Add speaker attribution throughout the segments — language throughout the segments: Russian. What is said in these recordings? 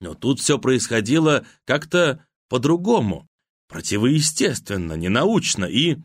Speaker 1: Но тут все происходило как-то по-другому, противоестественно, ненаучно и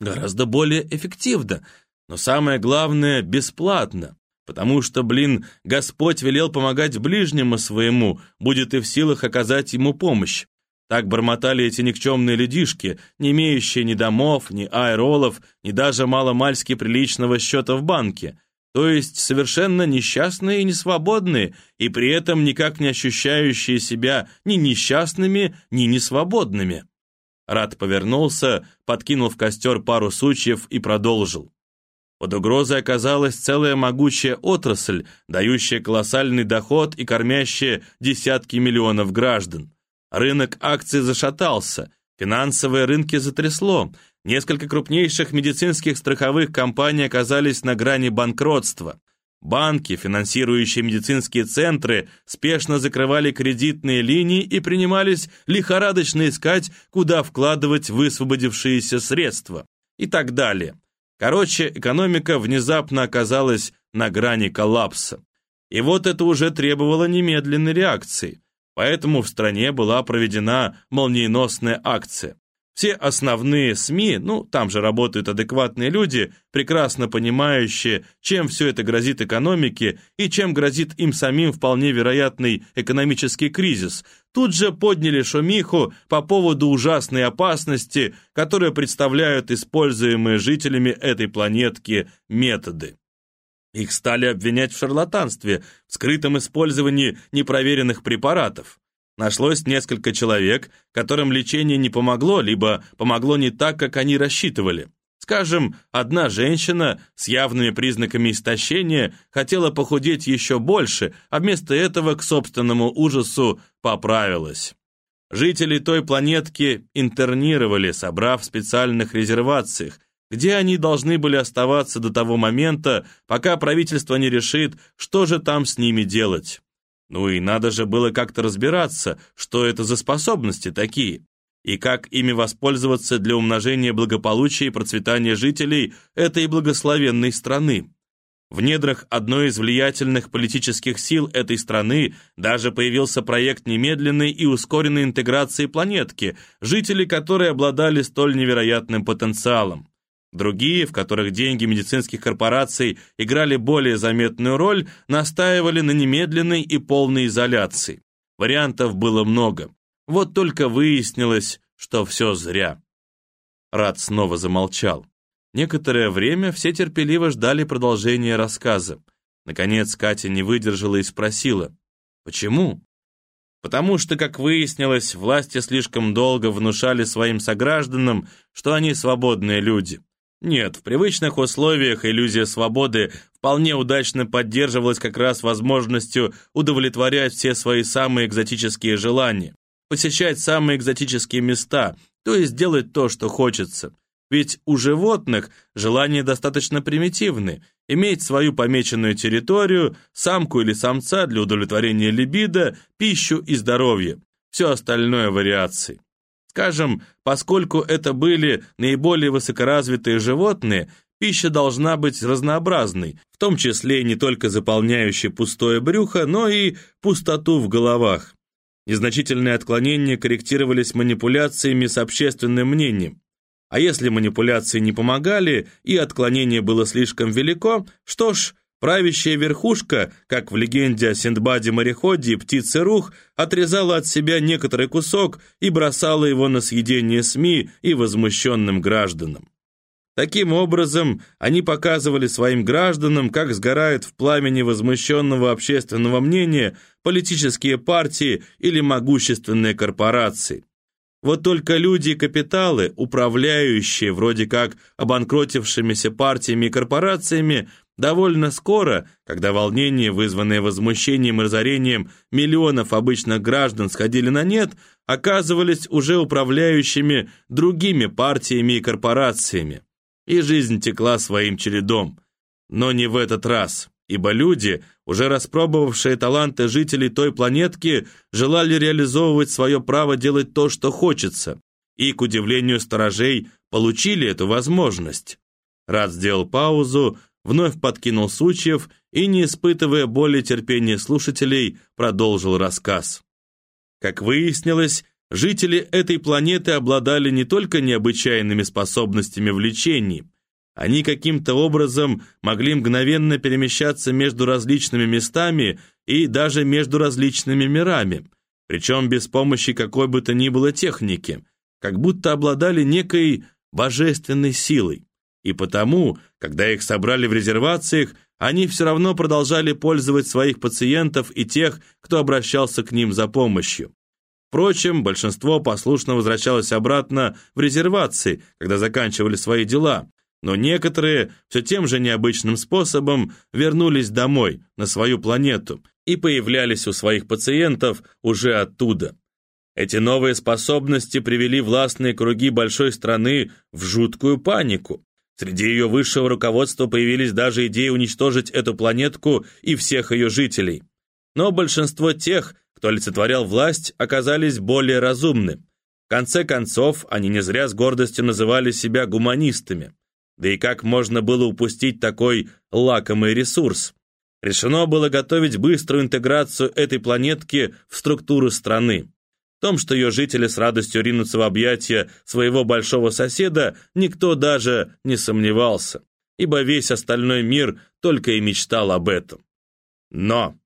Speaker 1: гораздо более эффективно, но самое главное – бесплатно. Потому что, блин, Господь велел помогать ближнему своему, будет и в силах оказать ему помощь. Так бормотали эти никчемные людишки, не имеющие ни домов, ни аэролов, ни даже маломальски приличного счета в банке. То есть совершенно несчастные и несвободные, и при этом никак не ощущающие себя ни несчастными, ни несвободными. Рад повернулся, подкинул в костер пару сучьев и продолжил. Под угрозой оказалась целая могучая отрасль, дающая колоссальный доход и кормящая десятки миллионов граждан. Рынок акций зашатался, финансовые рынки затрясло, несколько крупнейших медицинских страховых компаний оказались на грани банкротства. Банки, финансирующие медицинские центры, спешно закрывали кредитные линии и принимались лихорадочно искать, куда вкладывать высвободившиеся средства. И так далее. Короче, экономика внезапно оказалась на грани коллапса. И вот это уже требовало немедленной реакции. Поэтому в стране была проведена молниеносная акция. Все основные СМИ, ну, там же работают адекватные люди, прекрасно понимающие, чем все это грозит экономике и чем грозит им самим вполне вероятный экономический кризис, тут же подняли шумиху по поводу ужасной опасности, которые представляют используемые жителями этой планетки методы. Их стали обвинять в шарлатанстве, в скрытом использовании непроверенных препаратов. Нашлось несколько человек, которым лечение не помогло, либо помогло не так, как они рассчитывали. Скажем, одна женщина с явными признаками истощения хотела похудеть еще больше, а вместо этого к собственному ужасу поправилась. Жители той планетки интернировали, собрав в специальных резервациях, где они должны были оставаться до того момента, пока правительство не решит, что же там с ними делать. Ну и надо же было как-то разбираться, что это за способности такие, и как ими воспользоваться для умножения благополучия и процветания жителей этой благословенной страны. В недрах одной из влиятельных политических сил этой страны даже появился проект немедленной и ускоренной интеграции планетки, жители которой обладали столь невероятным потенциалом. Другие, в которых деньги медицинских корпораций играли более заметную роль, настаивали на немедленной и полной изоляции. Вариантов было много. Вот только выяснилось, что все зря. Рад снова замолчал. Некоторое время все терпеливо ждали продолжения рассказа. Наконец Катя не выдержала и спросила, «Почему?» Потому что, как выяснилось, власти слишком долго внушали своим согражданам, что они свободные люди. Нет, в привычных условиях иллюзия свободы вполне удачно поддерживалась как раз возможностью удовлетворять все свои самые экзотические желания, посещать самые экзотические места, то есть делать то, что хочется. Ведь у животных желания достаточно примитивны, иметь свою помеченную территорию, самку или самца для удовлетворения либидо, пищу и здоровье. Все остальное вариации. Скажем, поскольку это были наиболее высокоразвитые животные, пища должна быть разнообразной, в том числе не только заполняющей пустое брюхо, но и пустоту в головах. Незначительные отклонения корректировались манипуляциями с общественным мнением. А если манипуляции не помогали и отклонение было слишком велико, что ж, Правящая верхушка, как в легенде о Синдбаде-мореходе и птице Рух, отрезала от себя некоторый кусок и бросала его на съедение СМИ и возмущенным гражданам. Таким образом, они показывали своим гражданам, как сгорают в пламени возмущенного общественного мнения политические партии или могущественные корпорации. Вот только люди и капиталы, управляющие вроде как обанкротившимися партиями и корпорациями, Довольно скоро, когда волнения, вызванные возмущением и разорением миллионов обычных граждан, сходили на нет, оказывались уже управляющими другими партиями и корпорациями. И жизнь текла своим чередом. Но не в этот раз, ибо люди, уже распробовавшие таланты жителей той планетки, желали реализовывать свое право делать то, что хочется, и, к удивлению сторожей, получили эту возможность. Рад сделал паузу, вновь подкинул сучьев и, не испытывая боли терпения слушателей, продолжил рассказ. Как выяснилось, жители этой планеты обладали не только необычайными способностями в лечении, они каким-то образом могли мгновенно перемещаться между различными местами и даже между различными мирами, причем без помощи какой бы то ни было техники, как будто обладали некой божественной силой. И потому, когда их собрали в резервациях, они все равно продолжали пользовать своих пациентов и тех, кто обращался к ним за помощью. Впрочем, большинство послушно возвращалось обратно в резервации, когда заканчивали свои дела, но некоторые все тем же необычным способом вернулись домой, на свою планету, и появлялись у своих пациентов уже оттуда. Эти новые способности привели властные круги большой страны в жуткую панику. Среди ее высшего руководства появились даже идеи уничтожить эту планетку и всех ее жителей. Но большинство тех, кто олицетворял власть, оказались более разумны. В конце концов, они не зря с гордостью называли себя гуманистами. Да и как можно было упустить такой лакомый ресурс? Решено было готовить быструю интеграцию этой планетки в структуру страны. Том, что ее жители с радостью ринутся в объятия своего большого соседа, никто даже не сомневался, ибо весь остальной мир только и мечтал об этом. Но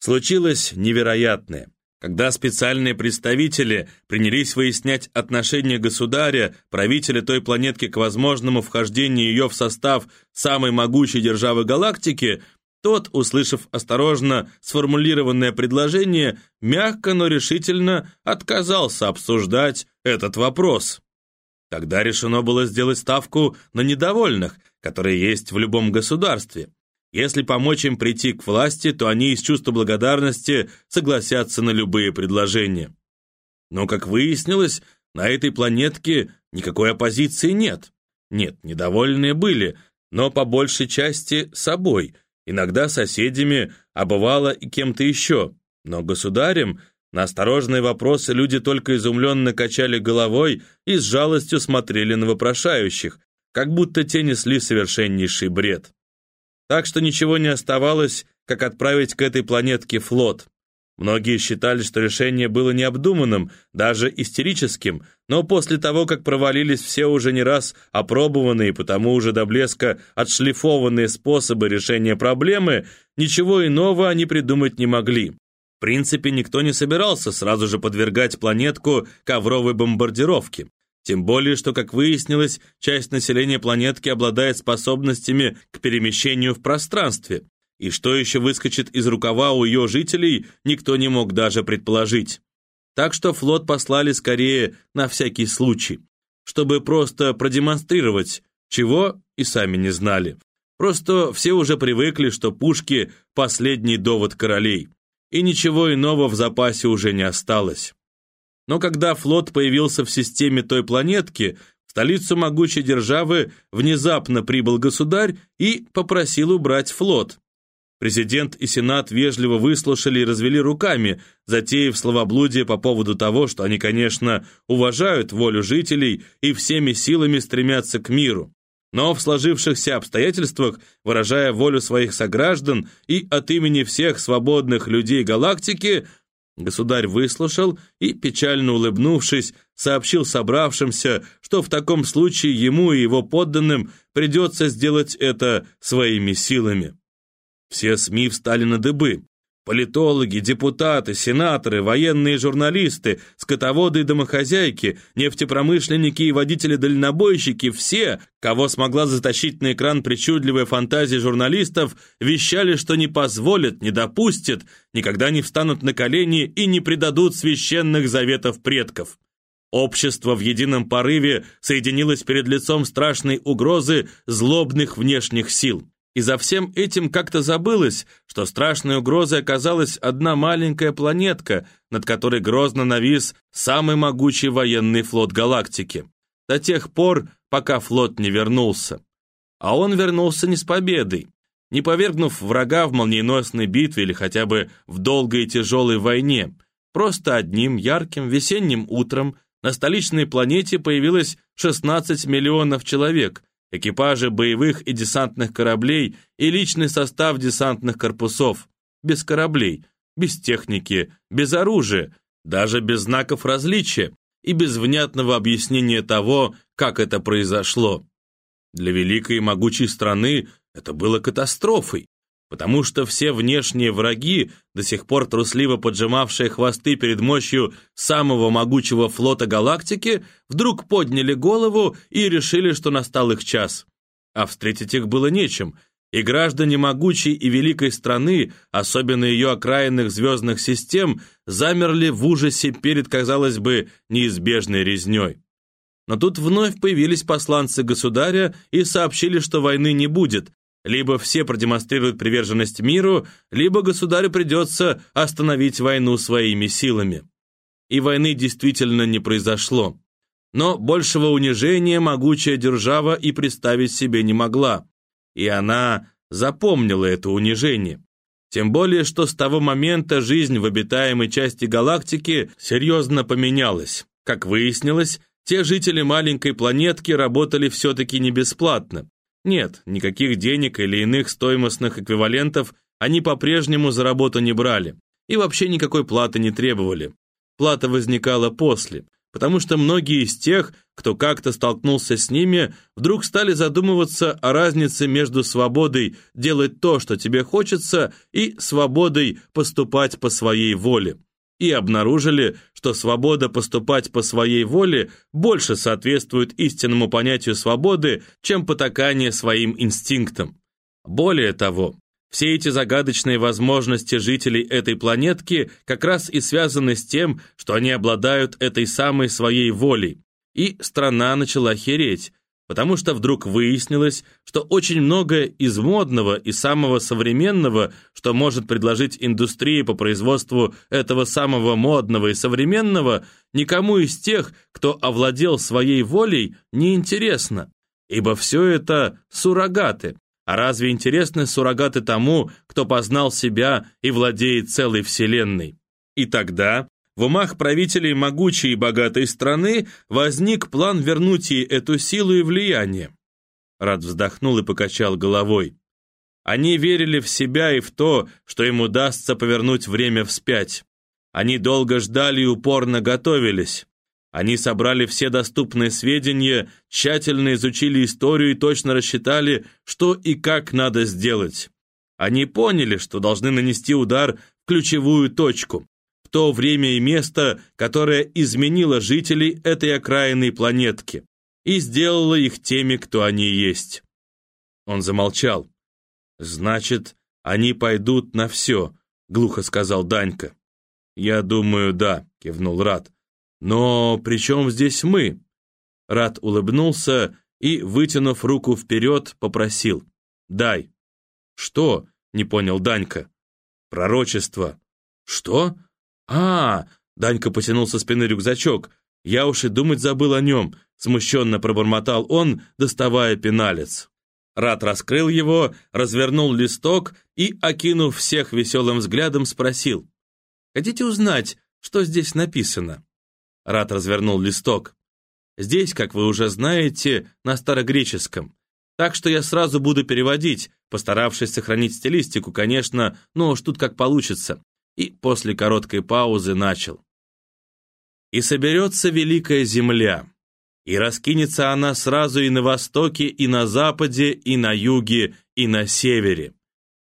Speaker 1: случилось невероятное. Когда специальные представители принялись выяснять отношение государя, правителя той планетки к возможному вхождению ее в состав самой могучей державы галактики, тот, услышав осторожно сформулированное предложение, мягко, но решительно отказался обсуждать этот вопрос. Тогда решено было сделать ставку на недовольных, которые есть в любом государстве. Если помочь им прийти к власти, то они из чувства благодарности согласятся на любые предложения. Но, как выяснилось, на этой планетке никакой оппозиции нет. Нет, недовольные были, но по большей части собой, иногда соседями, а бывало и кем-то еще. Но государем на осторожные вопросы люди только изумленно качали головой и с жалостью смотрели на вопрошающих, как будто те несли совершеннейший бред. Так что ничего не оставалось, как отправить к этой планетке флот. Многие считали, что решение было необдуманным, даже истерическим, но после того, как провалились все уже не раз опробованные, потому уже до блеска отшлифованные способы решения проблемы, ничего иного они придумать не могли. В принципе, никто не собирался сразу же подвергать планетку ковровой бомбардировке. Тем более, что, как выяснилось, часть населения планетки обладает способностями к перемещению в пространстве. И что еще выскочит из рукава у ее жителей, никто не мог даже предположить. Так что флот послали скорее на всякий случай, чтобы просто продемонстрировать, чего и сами не знали. Просто все уже привыкли, что пушки – последний довод королей, и ничего иного в запасе уже не осталось. Но когда флот появился в системе той планетки, в столицу могучей державы внезапно прибыл государь и попросил убрать флот. Президент и Сенат вежливо выслушали и развели руками, затеяв словоблудие по поводу того, что они, конечно, уважают волю жителей и всеми силами стремятся к миру. Но в сложившихся обстоятельствах, выражая волю своих сограждан и от имени всех свободных людей галактики, Государь выслушал и, печально улыбнувшись, сообщил собравшимся, что в таком случае ему и его подданным придется сделать это своими силами. Все СМИ встали на дыбы. Политологи, депутаты, сенаторы, военные журналисты, скотоводы и домохозяйки, нефтепромышленники и водители-дальнобойщики – все, кого смогла затащить на экран причудливая фантазия журналистов, вещали, что не позволят, не допустят, никогда не встанут на колени и не предадут священных заветов предков. Общество в едином порыве соединилось перед лицом страшной угрозы злобных внешних сил. И за всем этим как-то забылось, что страшной угрозой оказалась одна маленькая планетка, над которой грозно навис самый могучий военный флот галактики. До тех пор, пока флот не вернулся. А он вернулся не с победой. Не повергнув врага в молниеносной битве или хотя бы в долгой и тяжелой войне, просто одним ярким весенним утром на столичной планете появилось 16 миллионов человек, экипажи боевых и десантных кораблей и личный состав десантных корпусов. Без кораблей, без техники, без оружия, даже без знаков различия и без внятного объяснения того, как это произошло. Для великой и могучей страны это было катастрофой, потому что все внешние враги, до сих пор трусливо поджимавшие хвосты перед мощью самого могучего флота галактики, вдруг подняли голову и решили, что настал их час. А встретить их было нечем, и граждане могучей и великой страны, особенно ее окраинных звездных систем, замерли в ужасе перед, казалось бы, неизбежной резней. Но тут вновь появились посланцы государя и сообщили, что войны не будет, либо все продемонстрируют приверженность миру, либо государю придется остановить войну своими силами. И войны действительно не произошло. Но большего унижения могучая держава и представить себе не могла. И она запомнила это унижение. Тем более, что с того момента жизнь в обитаемой части галактики серьезно поменялась. Как выяснилось, те жители маленькой планетки работали все-таки не бесплатно. Нет, никаких денег или иных стоимостных эквивалентов они по-прежнему за работу не брали и вообще никакой платы не требовали. Плата возникала после, потому что многие из тех, кто как-то столкнулся с ними, вдруг стали задумываться о разнице между свободой делать то, что тебе хочется, и свободой поступать по своей воле и обнаружили, что свобода поступать по своей воле больше соответствует истинному понятию свободы, чем потакание своим инстинктам. Более того, все эти загадочные возможности жителей этой планетки как раз и связаны с тем, что они обладают этой самой своей волей. И страна начала хереть, потому что вдруг выяснилось, что очень многое из модного и самого современного, что может предложить индустрия по производству этого самого модного и современного, никому из тех, кто овладел своей волей, не интересно, ибо все это суррогаты. А разве интересны суррогаты тому, кто познал себя и владеет целой вселенной? И тогда в умах правителей могучей и богатой страны возник план вернуть ей эту силу и влияние. Рад вздохнул и покачал головой. Они верили в себя и в то, что им удастся повернуть время вспять. Они долго ждали и упорно готовились. Они собрали все доступные сведения, тщательно изучили историю и точно рассчитали, что и как надо сделать. Они поняли, что должны нанести удар в ключевую точку, то время и место, которое изменило жителей этой окраинной планетки и сделало их теми, кто они есть. Он замолчал. «Значит, они пойдут на все», — глухо сказал Данька. «Я думаю, да», — кивнул Рат. «Но при чем здесь мы?» Рат улыбнулся и, вытянув руку вперед, попросил. «Дай». «Что?» — не понял Данька. «Пророчество». «Что?» «А, Данька потянул со спины рюкзачок. Я уж и думать забыл о нем», смущенно пробормотал он, доставая пеналец. Рат раскрыл его, развернул листок и, окинув всех веселым взглядом, спросил. «Хотите узнать, что здесь написано?» Рат развернул листок. «Здесь, как вы уже знаете, на старогреческом. Так что я сразу буду переводить, постаравшись сохранить стилистику, конечно, но уж тут как получится и после короткой паузы начал. «И соберется великая земля, и раскинется она сразу и на востоке, и на западе, и на юге, и на севере.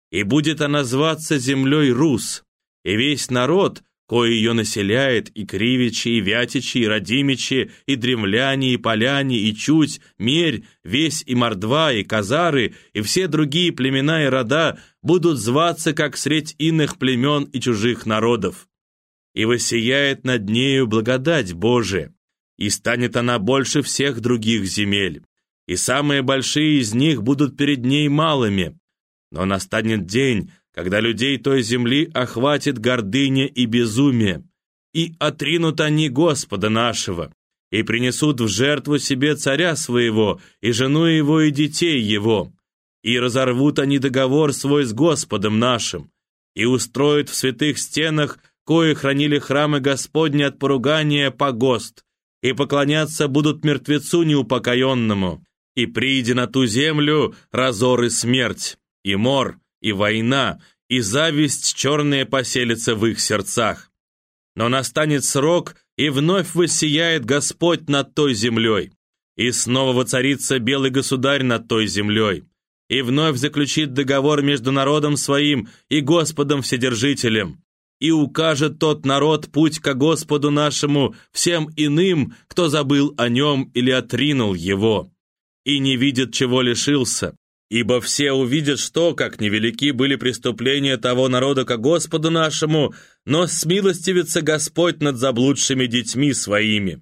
Speaker 1: И будет она зваться землей Рус, и весь народ, кое ее населяет, и кривичи, и вятичи, и родимичи, и дремляне, и поляне, и чуть, мерь, весь и мордва, и казары, и все другие племена и рода будут зваться, как средь иных племен и чужих народов. И воссияет над нею благодать Божия, и станет она больше всех других земель, и самые большие из них будут перед ней малыми. Но настанет день, когда людей той земли охватит гордыня и безумие, и отринут они Господа нашего, и принесут в жертву себе царя своего, и жену его, и детей его, и разорвут они договор свой с Господом нашим, и устроят в святых стенах, кое хранили храмы Господни от поругания, погост, и поклоняться будут мертвецу неупокоенному, и приди на ту землю разор и смерть, и мор, и война, и зависть черная поселится в их сердцах. но настанет срок, и вновь воссияет Господь над той землей. И снова воцарится белый государь над той землей. И вновь заключит договор между народом своим и Господом Вседержителем. И укажет тот народ путь ко Господу нашему всем иным, кто забыл о нем или отринул его. И не видит, чего лишился, Ибо все увидят, что, как невелики были преступления того народа ко Господу нашему, но смилостивится Господь над заблудшими детьми своими.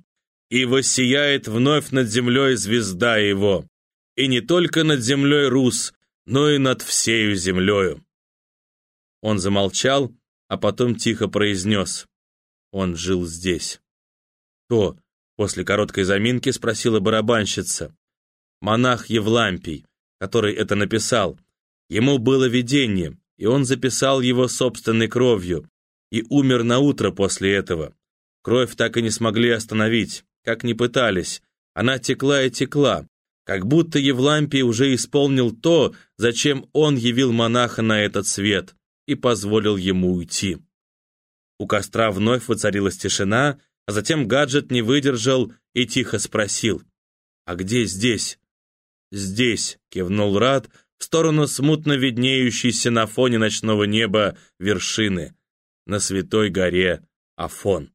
Speaker 1: И воссияет вновь над землей звезда его. И не только над землей Рус, но и над всею землею. Он замолчал, а потом тихо произнес. Он жил здесь. «Кто?» — после короткой заминки спросила барабанщица. «Монах Евлампий который это написал. Ему было видение, и он записал его собственной кровью, и умер на утро после этого. Кровь так и не смогли остановить, как ни пытались. Она текла и текла, как будто Евлампий уже исполнил то, зачем он явил монаха на этот свет, и позволил ему уйти. У костра вновь воцарилась тишина, а затем гаджет не выдержал и тихо спросил, «А где здесь?» «Здесь», — кивнул Рад в сторону смутно виднеющейся на фоне ночного неба вершины, на святой горе Афон.